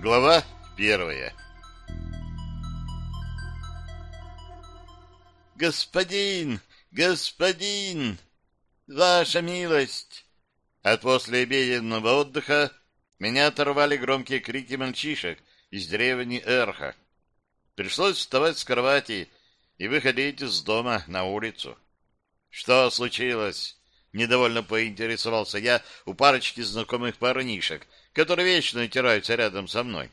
Глава первая «Господин! Господин! Ваша милость!» От послеобеденного отдыха меня оторвали громкие крики мальчишек из деревни Эрха. Пришлось вставать с кровати и выходить из дома на улицу. «Что случилось?» — недовольно поинтересовался я у парочки знакомых парнишек, которые вечно тираются рядом со мной.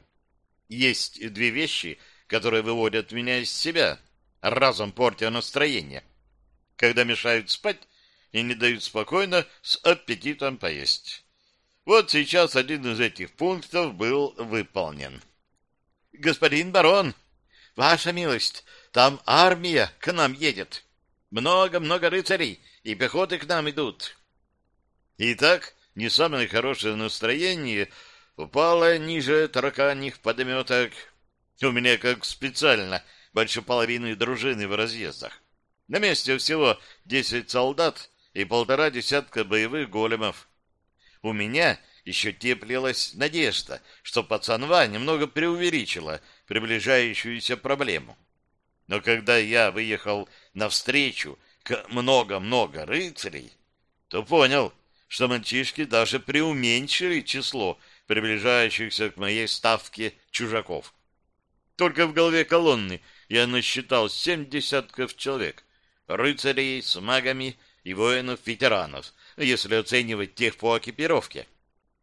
Есть две вещи, которые выводят меня из себя — разом портя настроение, когда мешают спать и не дают спокойно с аппетитом поесть. Вот сейчас один из этих пунктов был выполнен. «Господин барон, ваша милость, там армия к нам едет. Много-много рыцарей и пехоты к нам идут». Итак, не самое хорошее настроение упало ниже тараканьих подметок. У меня как специально больше половины дружины в разъездах. На месте всего десять солдат и полтора десятка боевых големов. У меня еще теплилась надежда, что пацанва немного преувеличила приближающуюся проблему. Но когда я выехал навстречу к много-много рыцарей, то понял, что мальчишки даже преуменьшили число приближающихся к моей ставке чужаков. Только в голове колонны я насчитал семь десятков человек, рыцарей с магами и воинов-ветеранов, если оценивать тех по экипировке.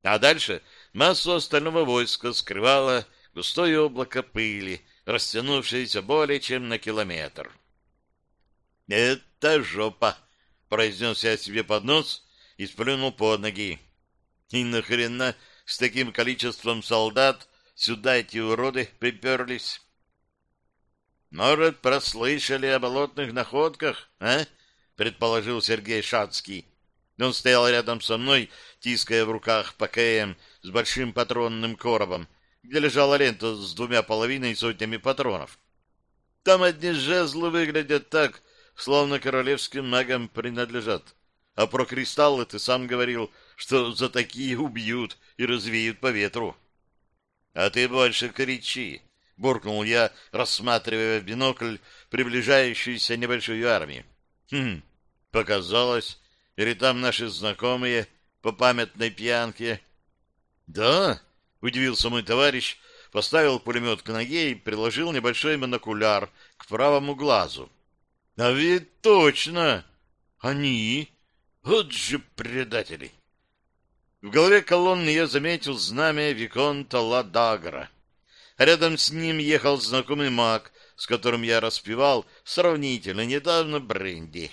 А дальше массу остального войска скрывало густое облако пыли, растянувшееся более чем на километр. «Это жопа!» — произнес я себе под нос и сплюнул под ноги. «И нахрена с таким количеством солдат сюда эти уроды приперлись?» Может, прослышали о болотных находках, а? Предположил Сергей Шацкий. Он стоял рядом со мной, тиская в руках ПКМ с большим патронным коробом, где лежала лента с двумя половиной сотнями патронов. Там одни жезлы выглядят так, словно королевским магам принадлежат. А про кристаллы ты сам говорил, что за такие убьют и развеют по ветру. А ты больше кричи, — буркнул я, рассматривая в бинокль приближающуюся небольшую армию. «Хм, показалось, или там наши знакомые по памятной пьянке?» «Да?» — удивился мой товарищ, поставил пулемет к ноге и приложил небольшой монокуляр к правому глазу. «А ведь точно! Они! Вот же предатели!» В голове колонны я заметил знамя Виконта Ладагра — Рядом с ним ехал знакомый маг, с которым я распевал сравнительно недавно бренди.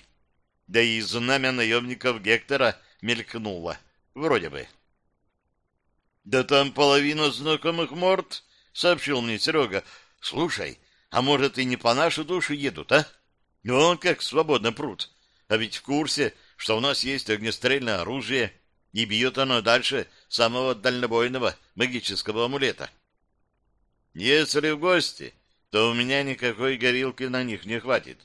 Да и знамя наемников Гектора мелькнуло. Вроде бы. «Да там половина знакомых морд», — сообщил мне Серега. «Слушай, а может и не по нашу душу едут, а? Ну, как свободно прут. А ведь в курсе, что у нас есть огнестрельное оружие, и бьет оно дальше самого дальнобойного магического амулета». Если в гости, то у меня никакой горилки на них не хватит.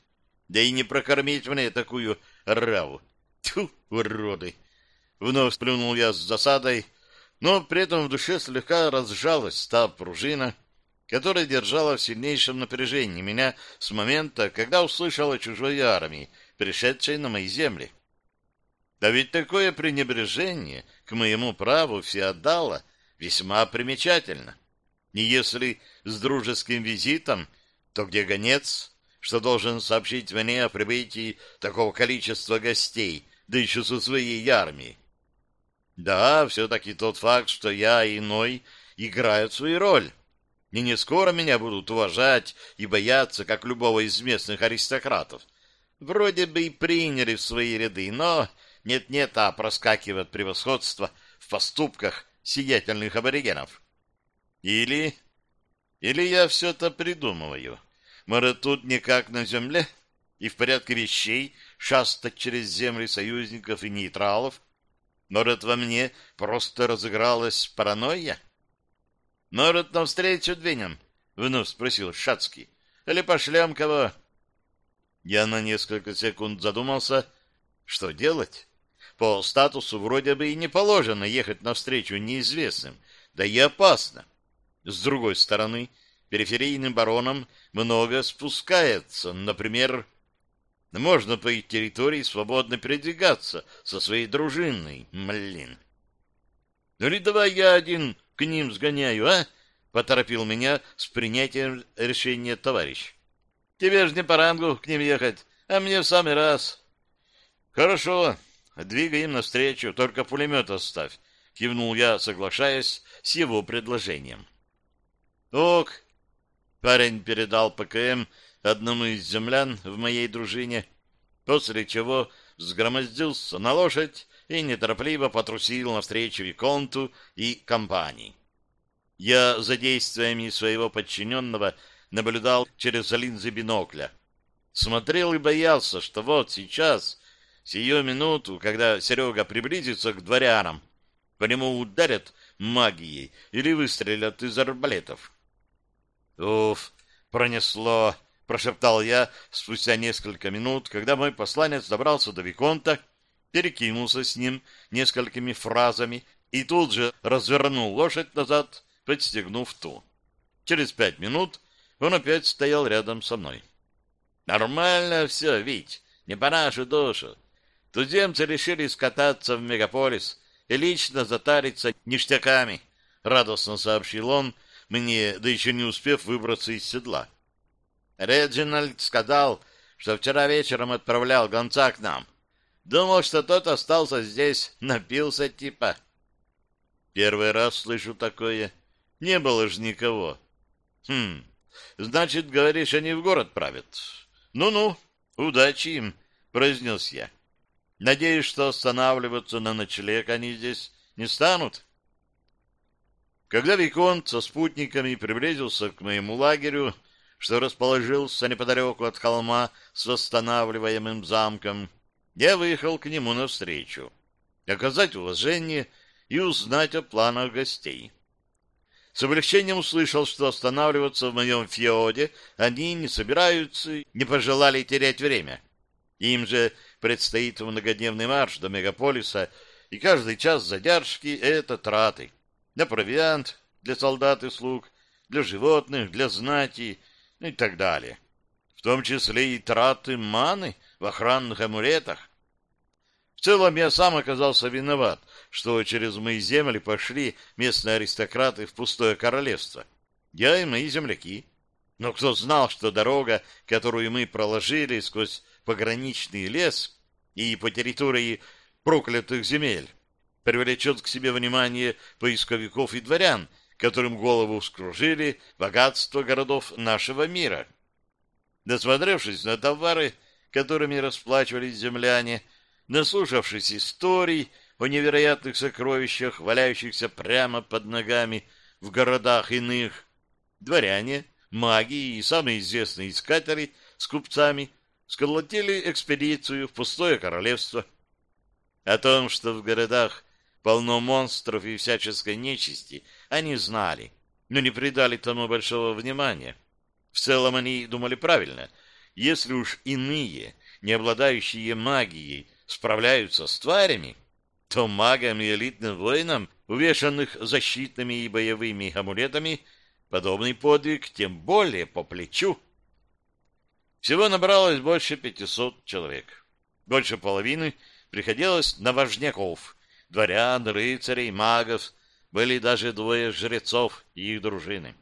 Да и не прокормить мне такую раву. Тьфу, уроды! Вновь сплюнул я с засадой, но при этом в душе слегка разжалась та пружина, которая держала в сильнейшем напряжении меня с момента, когда услышал о чужой армии, пришедшей на мои земли. Да ведь такое пренебрежение к моему праву феодала весьма примечательно. И если с дружеским визитом, то где гонец, что должен сообщить мне о прибытии такого количества гостей, да еще со своей армией? Да, все-таки тот факт, что я иной, играют свою роль. И не скоро меня будут уважать и бояться, как любого из местных аристократов. Вроде бы и приняли в свои ряды, но нет-нет, а проскакивает превосходство в поступках сиятельных аборигенов. Или... Или я все это придумываю? Может, тут никак на земле? И в порядке вещей шастать через земли союзников и нейтралов? Может, во мне просто разыгралась паранойя? Может, навстречу двинем? Вновь спросил Шацкий. Или пошлем кого? Я на несколько секунд задумался, что делать. По статусу вроде бы и не положено ехать навстречу неизвестным, да и опасно. С другой стороны, периферийным баронам много спускается, например, можно по их территории свободно передвигаться со своей дружиной, блин. Ну или давай я один к ним сгоняю, а? Поторопил меня с принятием решения товарищ. Тебе же не по рангу к ним ехать, а мне в самый раз. Хорошо, двигаем навстречу, только пулемет оставь. Кивнул я, соглашаясь с его предложением. Ок. Парень передал ПКМ одному из землян в моей дружине, после чего сгромоздился на лошадь и неторопливо потрусил навстречу Виконту и компании. Я за действиями своего подчиненного наблюдал через линзы бинокля. Смотрел и боялся, что вот сейчас, сию минуту, когда Серега приблизится к дворянам, по нему ударят магией или выстрелят из арбалетов. Уф, пронесло, прошептал я спустя несколько минут, когда мой посланец добрался до Виконта, перекинулся с ним несколькими фразами и тут же развернул лошадь назад, подстегнув ту. Через пять минут он опять стоял рядом со мной. «Нормально все, Вить, не по нашу душу. Туземцы решили скататься в мегаполис и лично затариться ништяками», — радостно сообщил он мне, да еще не успев выбраться из седла. Реджинальд сказал, что вчера вечером отправлял гонца к нам. Думал, что тот остался здесь, напился типа. Первый раз слышу такое. Не было же никого. Хм, значит, говоришь, они в город правят. Ну-ну, удачи им, произнес я. Надеюсь, что останавливаться на ночлег они здесь не станут. Когда Виконт со спутниками приблизился к моему лагерю, что расположился неподалеку от холма с восстанавливаемым замком, я выехал к нему навстречу, оказать уважение и узнать о планах гостей. С облегчением услышал, что останавливаться в моем фьоде они не собираются, не пожелали терять время. Им же предстоит многодневный марш до мегаполиса, и каждый час задержки — это траты. На провиант, для солдат и слуг, для животных, для знати — и так далее. В том числе и траты маны в охранных амулетах. В целом я сам оказался виноват, что через мои земли пошли местные аристократы в пустое королевство. Я и мои земляки. Но кто знал, что дорога, которую мы проложили сквозь пограничный лес и по территории проклятых земель, привлечет к себе внимание поисковиков и дворян, которым голову вскружили богатство городов нашего мира. Насмотревшись на товары, которыми расплачивались земляне, наслушавшись историй о невероятных сокровищах, валяющихся прямо под ногами в городах иных, дворяне, маги и самые известные искатели с купцами сколотили экспедицию в пустое королевство. О том, что в городах полно монстров и всяческой нечисти, они знали, но не придали тому большого внимания. В целом они думали правильно. Если уж иные, не обладающие магией, справляются с тварями, то магам и элитным воинам, увешанных защитными и боевыми амулетами, подобный подвиг тем более по плечу. Всего набралось больше пятисот человек. Больше половины приходилось на важняков, дворян, рыцарей, магов, были даже двое жрецов и их дружины.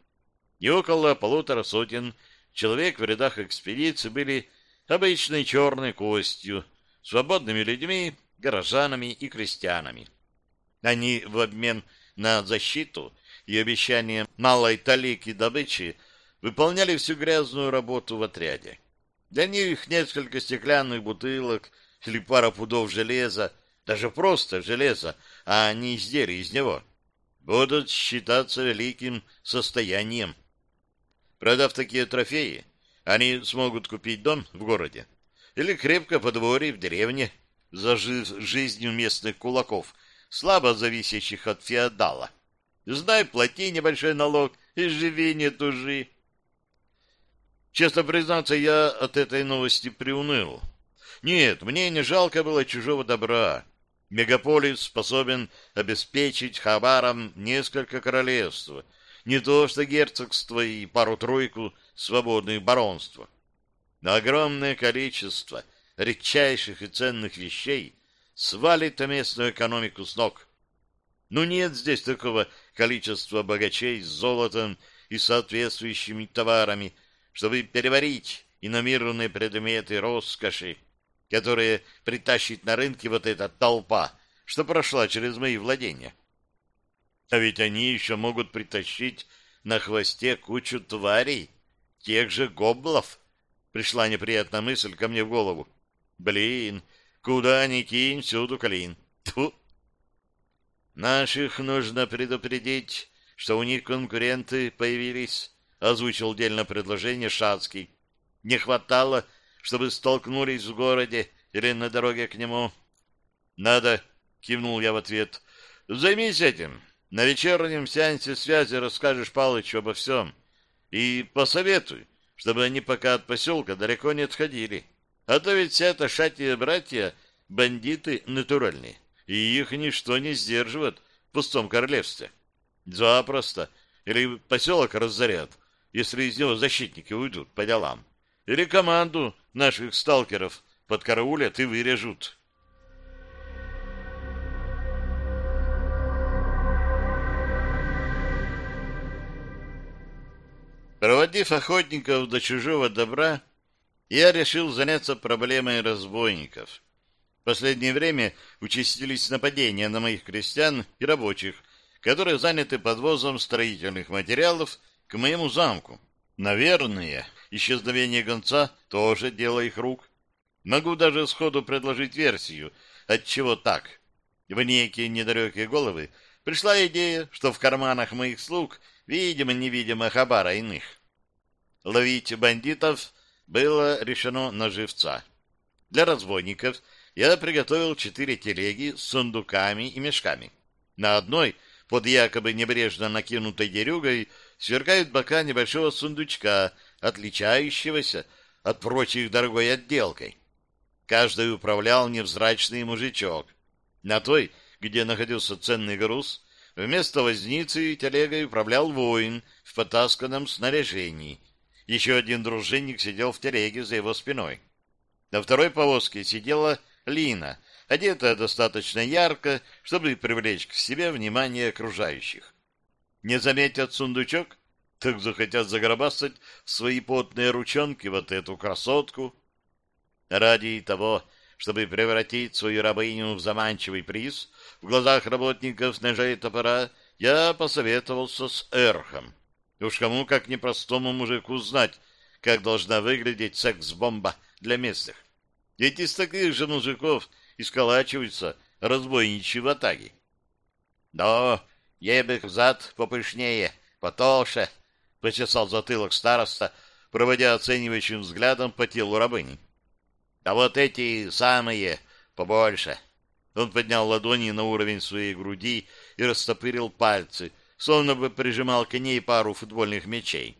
И около полутора сотен человек в рядах экспедиции были обычной черной костью, свободными людьми, горожанами и крестьянами. Они в обмен на защиту и обещание малой талики добычи выполняли всю грязную работу в отряде. Для них несколько стеклянных бутылок или пара пудов железа даже просто железо, а не изделия из него, будут считаться великим состоянием. Продав такие трофеи, они смогут купить дом в городе или крепко подворье в деревне, зажив жизнью местных кулаков, слабо зависящих от феодала. Знай, плати небольшой налог и живи, не тужи. Честно признаться, я от этой новости приуныл. Нет, мне не жалко было чужого добра. Мегаполис способен обеспечить хабарам несколько королевств, не то что герцогство и пару-тройку свободных баронств. Но огромное количество редчайших и ценных вещей свалит местную экономику с ног. Ну нет здесь такого количества богачей с золотом и соответствующими товарами, чтобы переварить иномированные предметы роскоши, которые притащит на рынке вот эта толпа, что прошла через мои владения. А ведь они еще могут притащить на хвосте кучу тварей, тех же гоблов. Пришла неприятная мысль ко мне в голову. Блин, куда ни кинь, всюду клин. Тьфу! Наших нужно предупредить, что у них конкуренты появились, озвучил дельное предложение Шацкий. Не хватало чтобы столкнулись в городе или на дороге к нему. — Надо, — кивнул я в ответ. — Займись этим. На вечернем сеансе связи расскажешь Палычу обо всем. И посоветуй, чтобы они пока от поселка далеко не отходили. А то ведь вся эта шатия братья — бандиты натуральные, и их ничто не сдерживает в пустом королевстве. Запросто. Или поселок разорят, если из него защитники уйдут по делам. Или команду наших сталкеров подкараулят и вырежут. Проводив охотников до чужого добра, я решил заняться проблемой разбойников. В последнее время участились нападения на моих крестьян и рабочих, которые заняты подвозом строительных материалов к моему замку. Наверное, исчезновение гонца тоже дело их рук. Могу даже сходу предложить версию, отчего так. В некие недалекие головы пришла идея, что в карманах моих слуг видимо-невидимо хабара иных. Ловить бандитов было решено на живца. Для разбойников я приготовил четыре телеги с сундуками и мешками. На одной, под якобы небрежно накинутой дерюгой, сверкают бока небольшого сундучка отличающегося от прочих дорогой отделкой. Каждый управлял невзрачный мужичок. На той, где находился ценный груз, вместо возницы телегой управлял воин в потасканном снаряжении. Еще один дружинник сидел в телеге за его спиной. На второй повозке сидела Лина, одетая достаточно ярко, чтобы привлечь к себе внимание окружающих. Не заметят сундучок, так захотят загробастать свои потные ручонки вот эту красотку. Ради того, чтобы превратить свою рабыню в заманчивый приз, в глазах работников ножа и топора я посоветовался с Эрхом. Уж кому, как непростому мужику, знать, как должна выглядеть секс-бомба для местных. Ведь из таких же мужиков исколачиваются разбойничьи в атаге. Да, ебых зад попышнее, потолще, почесал затылок староста, проводя оценивающим взглядом по телу рабыни. А вот эти самые побольше. Он поднял ладони на уровень своей груди и растопырил пальцы, словно бы прижимал к ней пару футбольных мячей.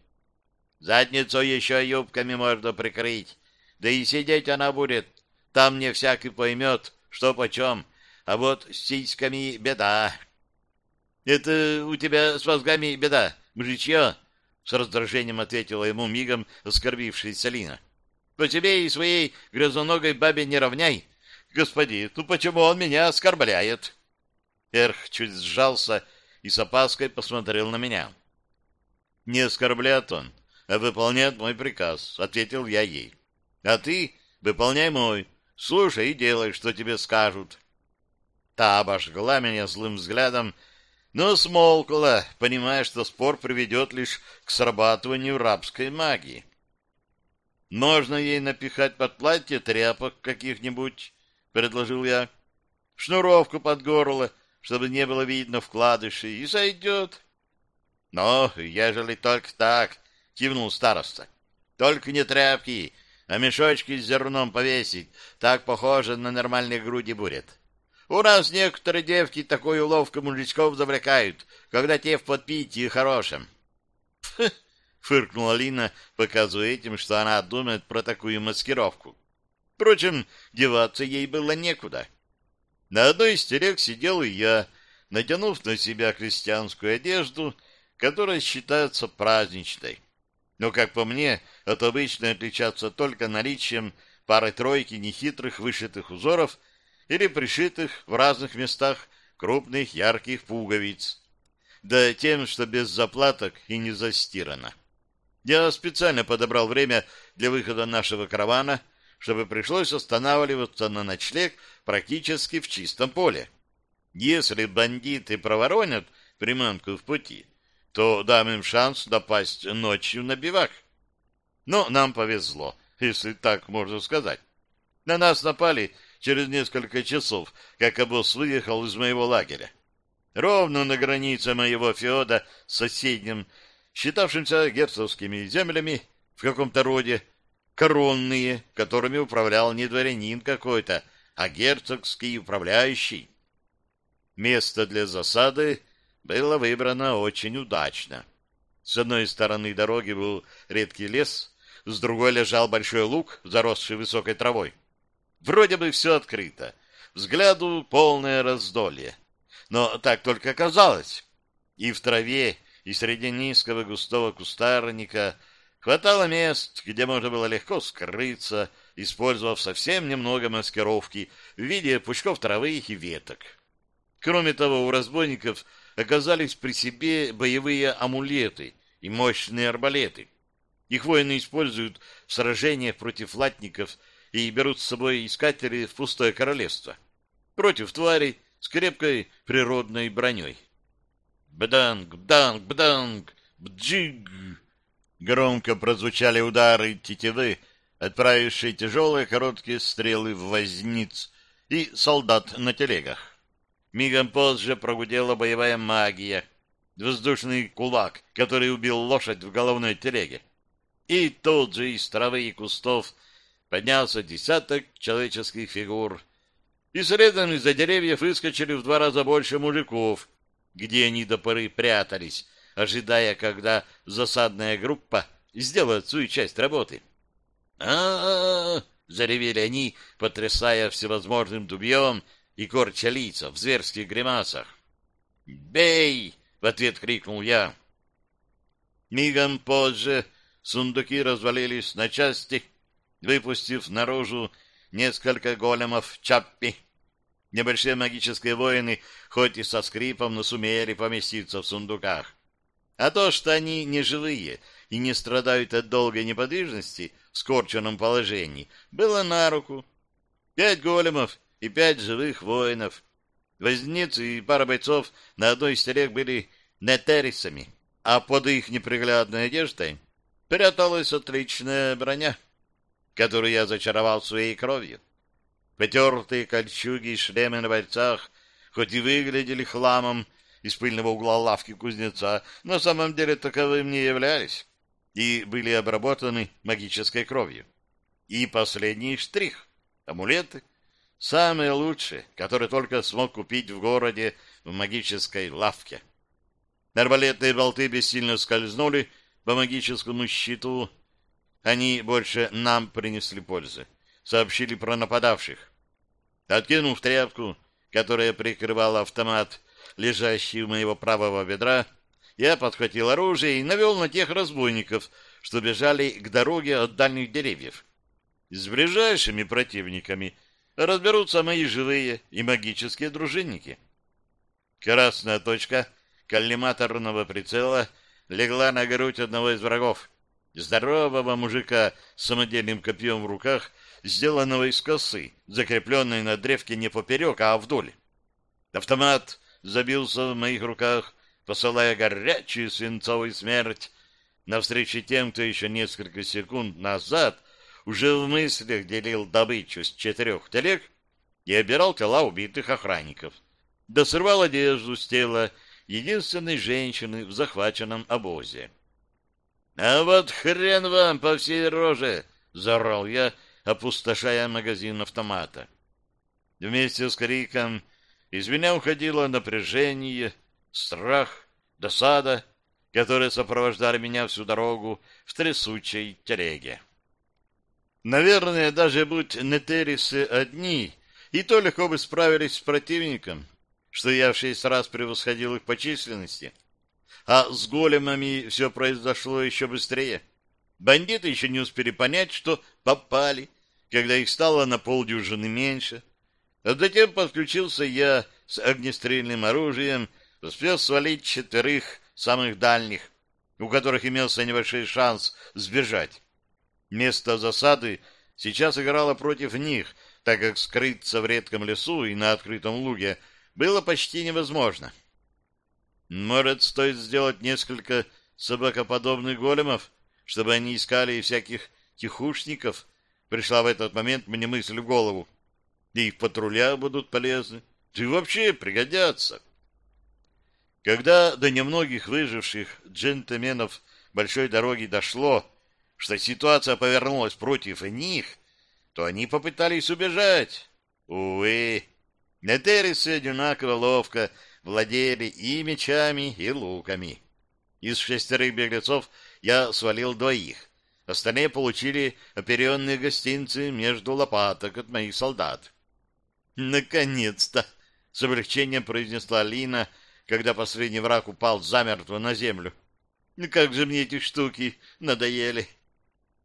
Задницу еще юбками можно прикрыть, да и сидеть она будет. Там не всякий поймет, что почем, а вот с сиськами беда. — Это у тебя с мозгами беда, мужичье? — с раздражением ответила ему мигом оскорбившаяся Лина. — По тебе и своей грязоногой бабе не равняй. Господи, ну почему он меня оскорбляет? Эрх чуть сжался и с опаской посмотрел на меня. — Не оскорбляет он, а выполняет мой приказ, — ответил я ей. — А ты выполняй мой, слушай и делай, что тебе скажут. Та обожгла меня злым взглядом, — но смолкла, понимая, что спор приведет лишь к срабатыванию рабской магии. «Можно ей напихать под платье тряпок каких-нибудь», — предложил я. «Шнуровку под горло, чтобы не было видно вкладышей, и сойдет». «Но, ежели только так», — кивнул староста. «Только не тряпки, а мешочки с зерном повесить, так похоже на нормальные груди будет». У нас некоторые девки такой уловкой мужичков завлекают, когда те в подпитии хорошем. — фыркнула Лина, показывая этим, что она думает про такую маскировку. Впрочем, деваться ей было некуда. На одной из телег сидел и я, натянув на себя крестьянскую одежду, которая считается праздничной. Но, как по мне, от обычной отличаться только наличием пары-тройки нехитрых вышитых узоров или пришитых в разных местах крупных ярких пуговиц, да тем, что без заплаток и не застирано. Я специально подобрал время для выхода нашего каравана, чтобы пришлось останавливаться на ночлег практически в чистом поле. Если бандиты проворонят приманку в пути, то дам им шанс напасть ночью на бивак. Но нам повезло, если так можно сказать. На нас напали через несколько часов, как обоз выехал из моего лагеря. Ровно на границе моего феода с соседним, считавшимся герцогскими землями, в каком-то роде, коронные, которыми управлял не дворянин какой-то, а герцогский управляющий. Место для засады было выбрано очень удачно. С одной стороны дороги был редкий лес, с другой лежал большой луг, заросший высокой травой. Вроде бы все открыто, взгляду полное раздолье. Но так только казалось. И в траве, и среди низкого густого кустарника хватало мест, где можно было легко скрыться, использовав совсем немного маскировки в виде пучков травы и веток. Кроме того, у разбойников оказались при себе боевые амулеты и мощные арбалеты. Их воины используют в сражениях против латников и берут с собой искатели в пустое королевство. Против тварей с крепкой природной броней. Бданг, бданг, бданг, бджиг! Громко прозвучали удары тетивы, отправившие тяжелые короткие стрелы в возниц и солдат на телегах. Мигом позже прогудела боевая магия, воздушный кулак, который убил лошадь в головной телеге. И тут же из травы и кустов поднялся десяток человеческих фигур, и следом из-за деревьев выскочили в два раза больше мужиков, где они до поры прятались, ожидая, когда засадная группа сделает свою часть работы. а, -а, -а заревели они, потрясая всевозможным дубьем и корча лица в зверских гримасах. «Бей!» — в ответ крикнул я. Мигом позже сундуки развалились на части, выпустив наружу несколько големов чаппи. Небольшие магические воины, хоть и со скрипом, но сумели поместиться в сундуках. А то, что они не живые и не страдают от долгой неподвижности в скорченном положении, было на руку. Пять големов и пять живых воинов. Возницы и пара бойцов на одной из телег были нетерисами, а под их неприглядной одеждой пряталась отличная броня которую я зачаровал своей кровью. Потертые кольчуги и шлемы на бойцах, хоть и выглядели хламом из пыльного угла лавки кузнеца, на самом деле таковым не являлись и были обработаны магической кровью. И последний штрих — амулеты, самые лучшие, которые только смог купить в городе в магической лавке. Арбалетные болты бессильно скользнули по магическому щиту, они больше нам принесли пользы. Сообщили про нападавших. Откинув тряпку, которая прикрывала автомат, лежащий у моего правого бедра, я подхватил оружие и навел на тех разбойников, что бежали к дороге от дальних деревьев. С ближайшими противниками разберутся мои живые и магические дружинники. Красная точка коллиматорного прицела легла на грудь одного из врагов здорового мужика с самодельным копьем в руках, сделанного из косы, закрепленной на древке не поперек, а вдоль. Автомат забился в моих руках, посылая горячую свинцовую смерть навстречу тем, кто еще несколько секунд назад уже в мыслях делил добычу с четырех телег и обирал тела убитых охранников. Да срывал одежду с тела единственной женщины в захваченном обозе. — А вот хрен вам по всей роже! — заорал я, опустошая магазин автомата. Вместе с криком из меня уходило напряжение, страх, досада, которые сопровождали меня всю дорогу в трясучей телеге. Наверное, даже будь нетерисы одни, и то легко бы справились с противником, что я в шесть раз превосходил их по численности. А с големами все произошло еще быстрее. Бандиты еще не успели понять, что попали, когда их стало на полдюжины меньше. А затем подключился я с огнестрельным оружием, успел свалить четверых самых дальних, у которых имелся небольшой шанс сбежать. Место засады сейчас играло против них, так как скрыться в редком лесу и на открытом луге было почти невозможно. Может, стоит сделать несколько собакоподобных големов, чтобы они искали всяких тихушников? Пришла в этот момент мне мысль в голову. И их патруля будут полезны. И вообще пригодятся. Когда до немногих выживших джентльменов большой дороги дошло, что ситуация повернулась против них, то они попытались убежать. Увы, нетерисы одинаково ловко владели и мечами, и луками. Из шестерых беглецов я свалил двоих. Остальные получили оперенные гостинцы между лопаток от моих солдат. «Наконец-то!» — с облегчением произнесла Лина, когда последний враг упал замертво на землю. «Ну как же мне эти штуки надоели!»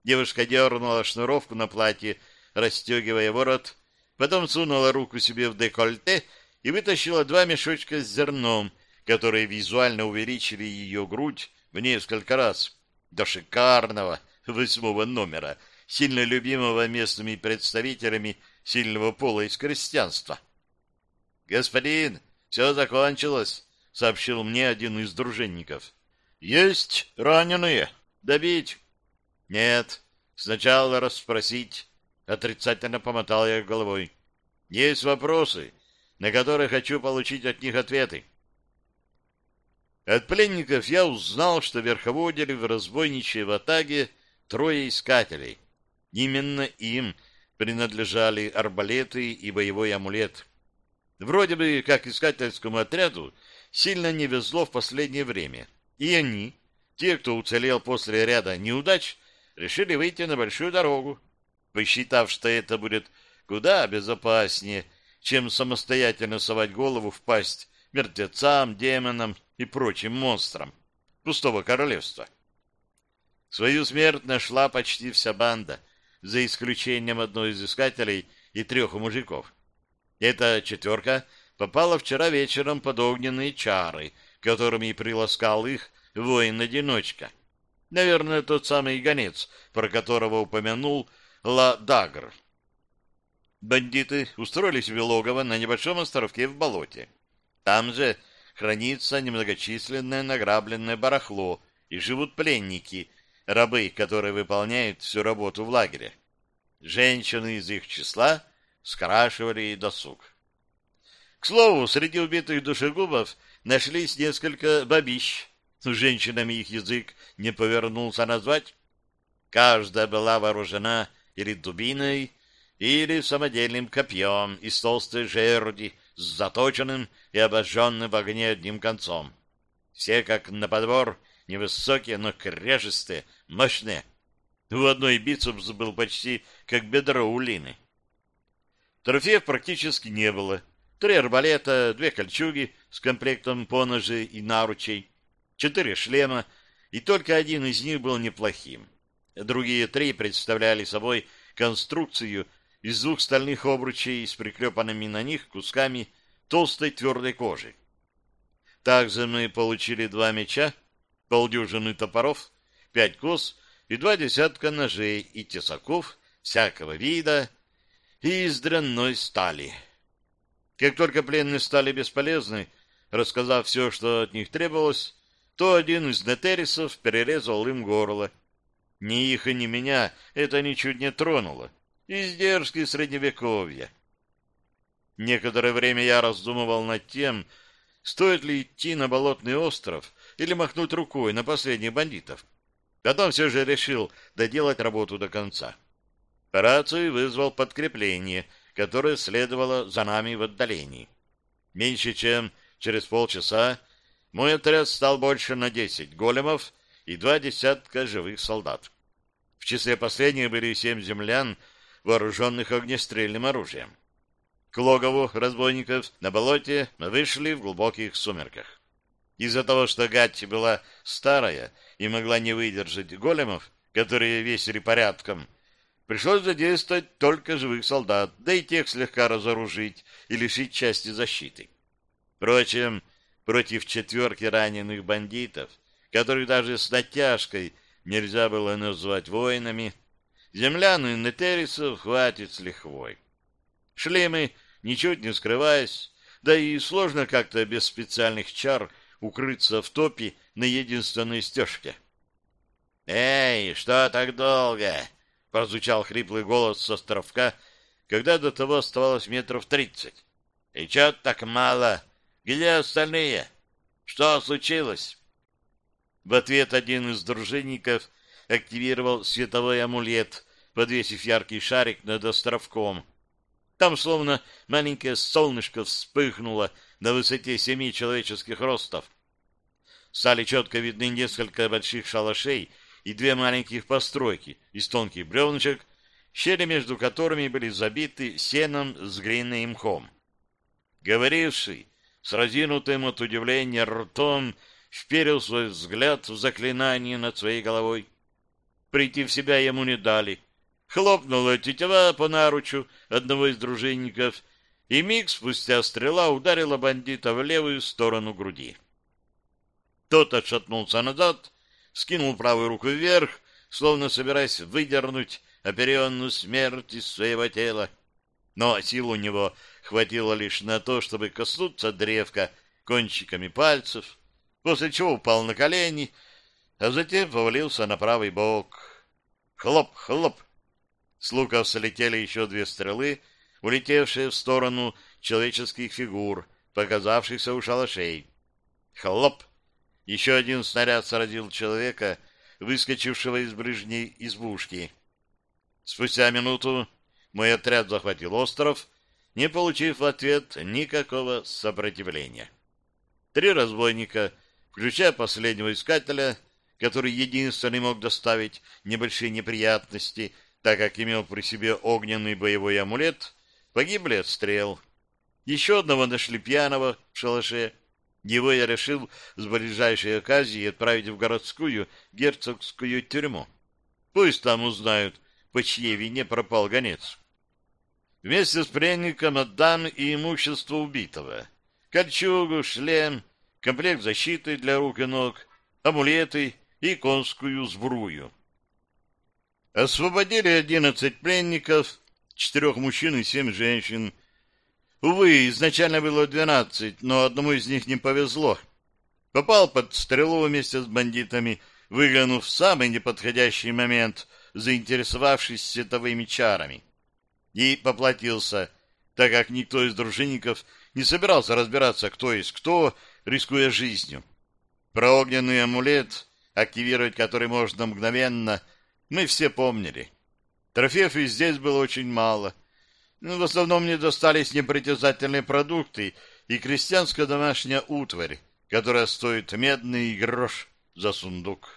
Девушка дернула шнуровку на платье, расстегивая ворот, потом сунула руку себе в декольте и вытащила два мешочка с зерном, которые визуально увеличили ее грудь в несколько раз, до шикарного восьмого номера, сильно любимого местными представителями сильного пола из крестьянства. «Господин, все закончилось», — сообщил мне один из дружинников. «Есть раненые. Добить». Нет, сначала расспросить. Отрицательно помотал я головой. Есть вопросы, на которые хочу получить от них ответы. От пленников я узнал, что верховодили в разбойничьей ватаге трое искателей. Именно им принадлежали арбалеты и боевой амулет. Вроде бы, как искательскому отряду, сильно не везло в последнее время. И они, те, кто уцелел после ряда неудач, решили выйти на большую дорогу, посчитав, что это будет куда безопаснее, чем самостоятельно совать голову в пасть мертвецам, демонам и прочим монстрам пустого королевства. Свою смерть нашла почти вся банда, за исключением одной из искателей и трех мужиков. Эта четверка попала вчера вечером под огненные чары, которыми приласкал их воин-одиночка. Наверное, тот самый гонец, про которого упомянул Ла Дагр. Бандиты устроили себе логово на небольшом островке в болоте. Там же хранится немногочисленное награбленное барахло, и живут пленники, рабы, которые выполняют всю работу в лагере. Женщины из их числа скрашивали досуг. К слову, среди убитых душегубов нашлись несколько бабищ, с женщинами их язык не повернулся назвать. Каждая была вооружена или дубиной, или самодельным копьем из толстой жерди с заточенным и обожженным в огне одним концом. Все, как на подбор, невысокие, но крежистые, мощные. У одной бицепс был почти как бедро у Лины. Трофеев практически не было. Три арбалета, две кольчуги с комплектом поножей и наручей, четыре шлема, и только один из них был неплохим. Другие три представляли собой конструкцию из двух стальных обручей с приклепанными на них кусками толстой твердой кожи. Также мы получили два меча, полдюжины топоров, пять кос и два десятка ножей и тесаков всякого вида и из дрянной стали. Как только пленные стали бесполезны, рассказав все, что от них требовалось, то один из нетерисов перерезал им горло. Ни их и ни меня это ничуть не тронуло. Издержки средневековья. Некоторое время я раздумывал над тем, стоит ли идти на болотный остров или махнуть рукой на последних бандитов. Потом все же решил доделать работу до конца. По рации вызвал подкрепление, которое следовало за нами в отдалении. Меньше чем через полчаса мой отряд стал больше на десять големов и два десятка живых солдат. В числе последних были семь землян, вооруженных огнестрельным оружием. К логову разбойников на болоте мы вышли в глубоких сумерках. Из-за того, что Гатти была старая и могла не выдержать големов, которые весили порядком, пришлось задействовать только живых солдат, да и тех слегка разоружить и лишить части защиты. Впрочем, против четверки раненых бандитов, которых даже с натяжкой нельзя было назвать воинами, землян и нетерисов хватит с лихвой. Шли мы, ничуть не скрываясь, да и сложно как-то без специальных чар укрыться в топе на единственной стежке. «Эй, что так долго?» — прозвучал хриплый голос с островка, когда до того оставалось метров тридцать. «И чё так мало? Где остальные? Что случилось?» В ответ один из дружинников активировал световой амулет, подвесив яркий шарик над островком. Там словно маленькое солнышко вспыхнуло на высоте семи человеческих ростов. Стали четко видны несколько больших шалашей и две маленьких постройки из тонких бревнышек, щели между которыми были забиты сеном с глиной мхом. Говоривший, с разинутым от удивления ртом, вперил свой взгляд в заклинание над своей головой. Прийти в себя ему не дали — Хлопнула тетива по наручу одного из дружинников, и миг спустя стрела ударила бандита в левую сторону груди. Тот отшатнулся назад, скинул правую руку вверх, словно собираясь выдернуть оперенную смерть из своего тела. Но сил у него хватило лишь на то, чтобы коснуться древка кончиками пальцев, после чего упал на колени, а затем повалился на правый бок. Хлоп-хлоп! С луков слетели еще две стрелы, улетевшие в сторону человеческих фигур, показавшихся у шалашей. Хлоп! Еще один снаряд сразил человека, выскочившего из ближней избушки. Спустя минуту мой отряд захватил остров, не получив в ответ никакого сопротивления. Три разбойника, включая последнего искателя, который единственный мог доставить небольшие неприятности, так как имел при себе огненный боевой амулет, погибли от стрел. Еще одного нашли пьяного в шалаше. Его я решил с ближайшей оказией отправить в городскую герцогскую тюрьму. Пусть там узнают, по чьей вине пропал гонец. Вместе с пленником отдам и имущество убитого. Кольчугу, шлем, комплект защиты для рук и ног, амулеты и конскую сбрую. Освободили одиннадцать пленников, четырех мужчин и семь женщин. Увы, изначально было двенадцать, но одному из них не повезло. Попал под стрелу вместе с бандитами, выглянув в самый неподходящий момент, заинтересовавшись световыми чарами. И поплатился, так как никто из дружинников не собирался разбираться, кто есть кто, рискуя жизнью. Про огненный амулет, активировать который можно мгновенно — мы все помнили. Трофеев и здесь было очень мало. Ну, в основном мне достались непритязательные продукты и крестьянская домашняя утварь, которая стоит медный грош за сундук.